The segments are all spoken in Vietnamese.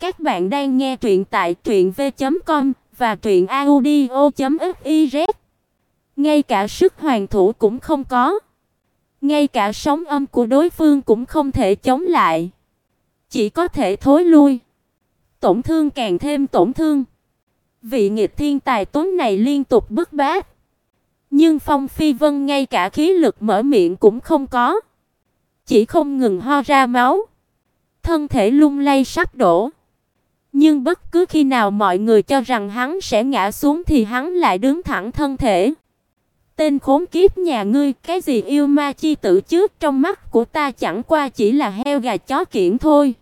Các bạn đang nghe truyện tại truyệnv.com và truyệnaudio.fiz. Ngay cả sức hoàn thủ cũng không có, ngay cả sóng âm của đối phương cũng không thể chống lại, chỉ có thể thối lui. Tổn thương càng thêm tổn thương. Vị nghịch thiên tài tuấn này liên tục bức bát, nhưng Phong Phi Vân ngay cả khí lực mở miệng cũng không có, chỉ không ngừng ho ra máu, thân thể lung lay sắp đổ. Nhưng bất cứ khi nào mọi người cho rằng hắn sẽ ngã xuống thì hắn lại đứng thẳng thân thể. Tên khốn kiếp nhà ngươi, cái gì yêu ma chi tử chứ, trong mắt của ta chẳng qua chỉ là heo gà chó kiển thôi.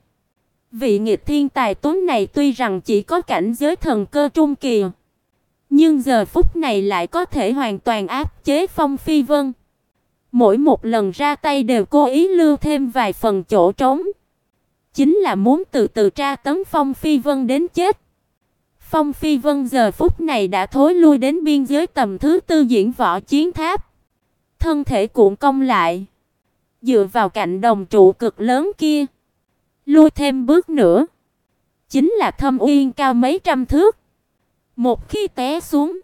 Vị nghịch thiên tài tuấn này tuy rằng chỉ có cảnh giới thần cơ trung kỳ, nhưng giờ phút này lại có thể hoàn toàn áp chế Phong Phi Vân. Mỗi một lần ra tay đều cố ý lưu thêm vài phần chỗ trống chính là muốn từ từ tra tấn Phong Phi Vân đến chết. Phong Phi Vân giờ phút này đã thối lui đến biên giới tầm thứ tư diễn võ chiến tháp. Thân thể cuộn cong lại, dựa vào cạnh đồng trụ cực lớn kia, lui thêm bước nữa, chính là thâm uyên cao mấy trăm thước. Một khi té xuống,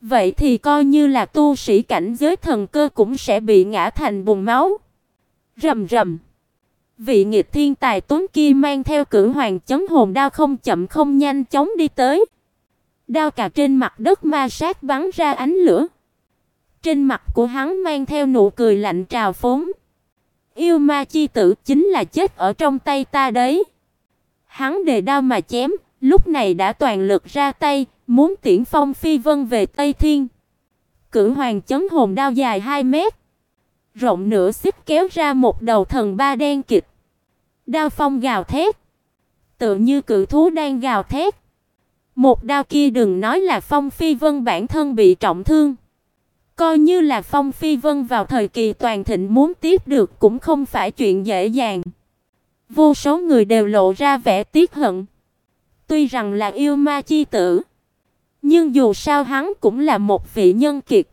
vậy thì coi như là tu sĩ cảnh giới thần cơ cũng sẽ bị ngã thành bùn máu. Rầm rầm. Vị nghịch thiên tài tuấn kia mang theo cử hoàng chấn hồn đao không chậm không nhanh chóng đi tới. Đao cả trên mặt đất ma sát bắn ra ánh lửa. Trên mặt của hắn mang theo nụ cười lạnh trào phúng. Yêu ma chi tử chính là chết ở trong tay ta đấy. Hắn đề đao mà chém, lúc này đã toàn lực ra tay, muốn tiễn Phong Phi Vân về Tây Thiên. Cử hoàng chấn hồn đao dài 2 mét, rộng nửa xích kéo ra một đầu thần ba đen kịt. Đao phong gào thét, tựa như cự thú đang gào thét. Một đao kia đừng nói là Phong Phi Vân bản thân bị trọng thương, coi như là Phong Phi Vân vào thời kỳ toàn thịnh muốn tiếp được cũng không phải chuyện dễ dàng. Vô số người đều lộ ra vẻ tiếc hận. Tuy rằng là yêu ma chi tử, nhưng dù sao hắn cũng là một vị nhân kiệt.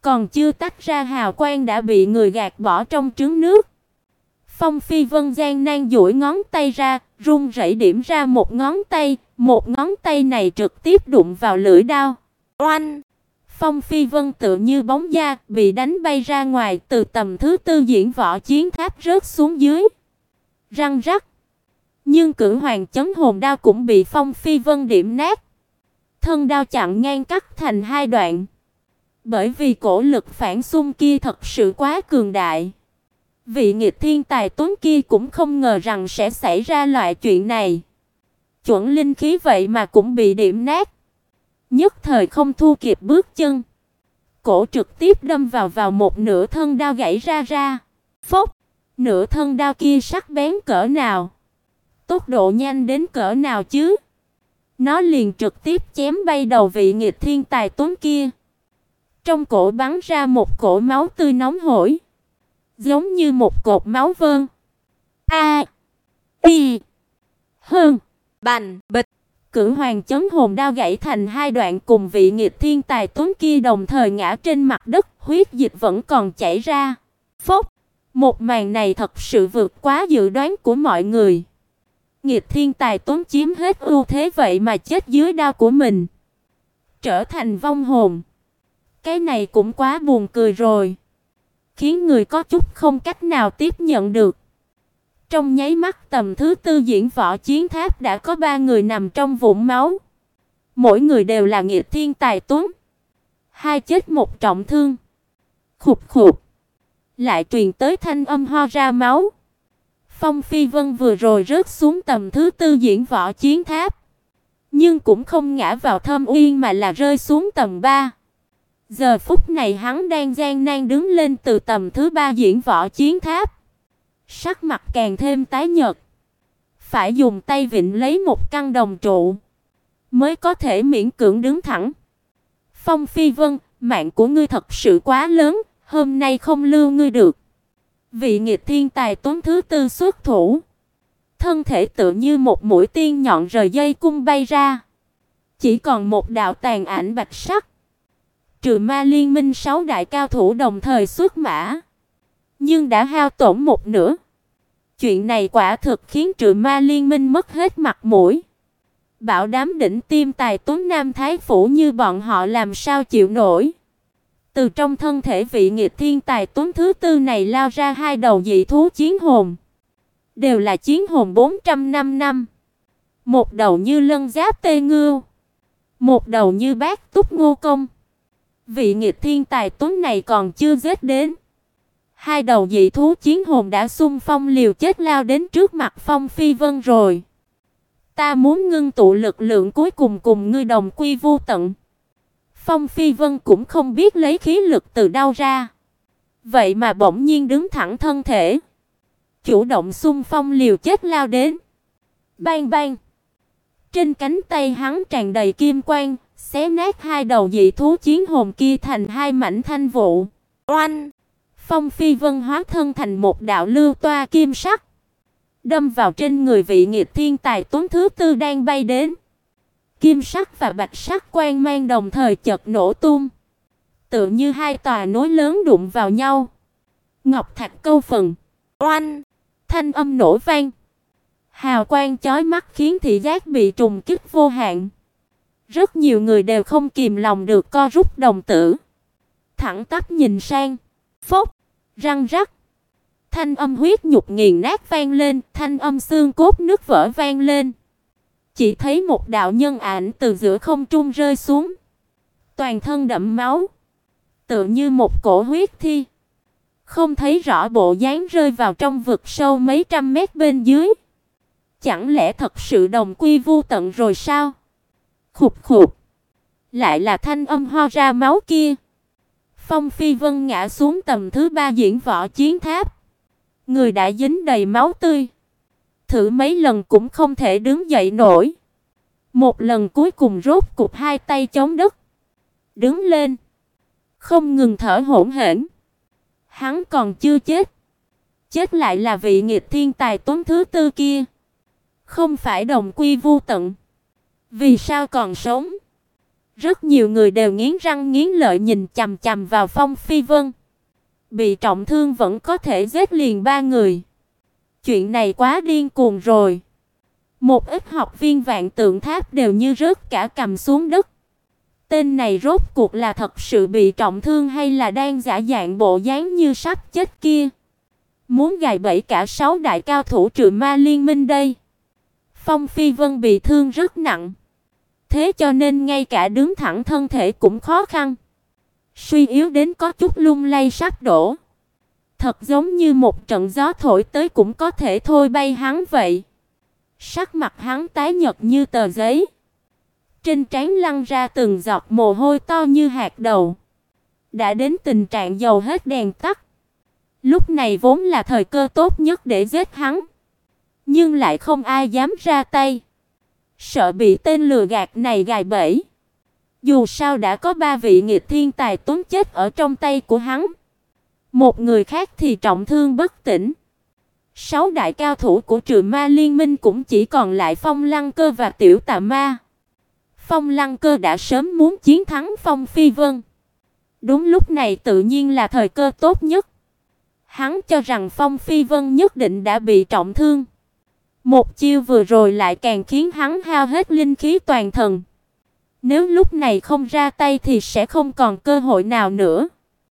Còn chưa tách ra hào quang đã bị người gạt bỏ trong trứng nước. Phong Phi Vân gian nan duỗi ngón tay ra, run rẩy điểm ra một ngón tay, một ngón tay này trực tiếp đụng vào lưỡi đao. Oanh! Phong Phi Vân tựa như bóng da, bị đánh bay ra ngoài, từ tầm thứ tư diễn võ chiến tháp rớt xuống dưới. Răng rắc. Nhưng cử hoàng chấn hồn đao cũng bị Phong Phi Vân điểm nát. Thân đao chặn ngang cắt thành hai đoạn. Bởi vì cổ lực phản xung kia thật sự quá cường đại. Vị nghịch thiên tài tuấn kia cũng không ngờ rằng sẽ xảy ra loại chuyện này. Chuẩn linh khí vậy mà cũng bị điểm nát. Nhất thời không thu kịp bước chân. Cổ trực tiếp đâm vào vào một nửa thân đao gãy ra ra. Phốc, nửa thân đao kia sắc bén cỡ nào? Tốc độ nhanh đến cỡ nào chứ? Nó liền trực tiếp chém bay đầu vị nghịch thiên tài tuấn kia. Trong cổ bắn ra một cổ máu tươi nóng hổi giống như một cột máu vơn. A. Y. Hơn. Bành, bịch. Cử hoàng chấn hồn đao gãy thành hai đoạn cùng vị nghiệt thiên tài tuấn kia đồng thời ngã trên mặt đất, huyết dịch vẫn còn chảy ra. Phốc. Một màn này thật sự vượt quá dự đoán của mọi người. nghiệt thiên tài tuấn chiếm hết ưu thế vậy mà chết dưới đao của mình, trở thành vong hồn. Cái này cũng quá buồn cười rồi khiến người có chút không cách nào tiếp nhận được. Trong nháy mắt tầm thứ tư diễn võ chiến tháp đã có ba người nằm trong vũng máu. Mỗi người đều là nghiệt thiên tài tuấn. Hai chết một trọng thương. Khục khục. Lại truyền tới thanh âm ho ra máu. Phong Phi Vân vừa rồi rớt xuống tầm thứ tư diễn võ chiến tháp, nhưng cũng không ngã vào thâm uyên mà là rơi xuống tầng 3. Giờ phút này hắn đang gian nan đứng lên từ tầm thứ ba diễn võ chiến tháp. Sắc mặt càng thêm tái nhợt. Phải dùng tay vịn lấy một căn đồng trụ mới có thể miễn cưỡng đứng thẳng. Phong Phi Vân, mạng của ngươi thật sự quá lớn, hôm nay không lưu ngươi được. Vị nghịch thiên tài tuấn thứ tư xuất thủ, thân thể tự như một mũi tiên nhọn rời dây cung bay ra, chỉ còn một đạo tàn ảnh bạch sắc trừ ma liên minh sáu đại cao thủ đồng thời xuất mã, nhưng đã hao tổn một nửa. Chuyện này quả thực khiến Trừ Ma Liên Minh mất hết mặt mũi. Bảo đám đỉnh tiêm tài tuấn nam thái phủ như bọn họ làm sao chịu nổi. Từ trong thân thể vị nghiệt thiên tài tuấn thứ tư này lao ra hai đầu dị thú chiến hồn, đều là chiến hồn 405 năm. Một đầu như lân giáp tê ngưu, một đầu như bát túc ngô công. Vị nghiệt thiên tài tuấn này còn chưa giết đến. Hai đầu dị thú chiến hồn đã xung phong liều chết lao đến trước mặt Phong Phi Vân rồi. Ta muốn ngưng tụ lực lượng cuối cùng cùng ngươi đồng quy vu tận. Phong Phi Vân cũng không biết lấy khí lực từ đâu ra. Vậy mà bỗng nhiên đứng thẳng thân thể, chủ động xung phong liều chết lao đến. Bang bang. Trên cánh tay hắn tràn đầy kim quang, xé nát hai đầu dị thú chiến hồn kia thành hai mảnh thanh vụ. Oanh! Phong Phi Vân hóa thân thành một đạo lưu toa kim sắc, đâm vào trên người vị nghiệt thiên tài tuấn thứ tư đang bay đến. Kim sắc và bạch sắc quang mang đồng thời chợt nổ tung, tựa như hai tòa núi lớn đụng vào nhau. Ngọc thạch câu phần, oanh, thanh âm nổ vang. Hào quang chói mắt khiến thị giác bị trùng kích vô hạn. Rất nhiều người đều không kìm lòng được co rút đồng tử. Thẳng tắp nhìn sang. Phốc, răng rắc. Thanh âm huyết nhục nghiền nát vang lên, thanh âm xương cốt nước vỡ vang lên. Chỉ thấy một đạo nhân ảnh từ giữa không trung rơi xuống, toàn thân đẫm máu, tựa như một cổ huyết thi. Không thấy rõ bộ dáng rơi vào trong vực sâu mấy trăm mét bên dưới. Chẳng lẽ thật sự đồng quy vu tận rồi sao? Khục khục. Lại là thanh âm ho ra máu kia. Phong Phi Vân ngã xuống tầm thứ ba diễn võ chiến tháp. Người đã dính đầy máu tươi. Thử mấy lần cũng không thể đứng dậy nổi. Một lần cuối cùng rốt cục hai tay chống đất. Đứng lên. Không ngừng thở hổn hển. Hắn còn chưa chết. Chết lại là vị nghiệt thiên tài tuấn thứ tư kia. Không phải đồng quy vu tận. Vì sao còn sống? Rất nhiều người đều nghiến răng nghiến lợi nhìn chằm chằm vào Phong Phi Vân. Bị trọng thương vẫn có thể giết liền ba người. Chuyện này quá điên cuồng rồi. Một ít học viên vạn tượng tháp đều như rớt cả cầm xuống đất. Tên này rốt cuộc là thật sự bị trọng thương hay là đang giả dạng bộ dáng như sắp chết kia? Muốn gài bẫy cả sáu đại cao thủ trừ ma liên minh đây. Phong Phi Vân bị thương rất nặng. Thế cho nên ngay cả đứng thẳng thân thể cũng khó khăn. Suy yếu đến có chút lung lay sắp đổ. Thật giống như một trận gió thổi tới cũng có thể thôi bay hắn vậy. Sắc mặt hắn tái nhợt như tờ giấy. Trên trán lăn ra từng giọt mồ hôi to như hạt đậu. Đã đến tình trạng dầu hết đèn tắt. Lúc này vốn là thời cơ tốt nhất để giết hắn, nhưng lại không ai dám ra tay sợ bị tên lừa gạt này gài bẫy. Dù sao đã có ba vị nghiệt thiên tài tốn chết ở trong tay của hắn. Một người khác thì trọng thương bất tỉnh. Sáu đại cao thủ của Trừ Ma Liên Minh cũng chỉ còn lại Phong Lăng Cơ và Tiểu Tà Ma. Phong Lăng Cơ đã sớm muốn chiến thắng Phong Phi Vân. Đúng lúc này tự nhiên là thời cơ tốt nhất. Hắn cho rằng Phong Phi Vân nhất định đã bị trọng thương. Một chiêu vừa rồi lại càng khiến hắn hao hết linh khí toàn thân. Nếu lúc này không ra tay thì sẽ không còn cơ hội nào nữa.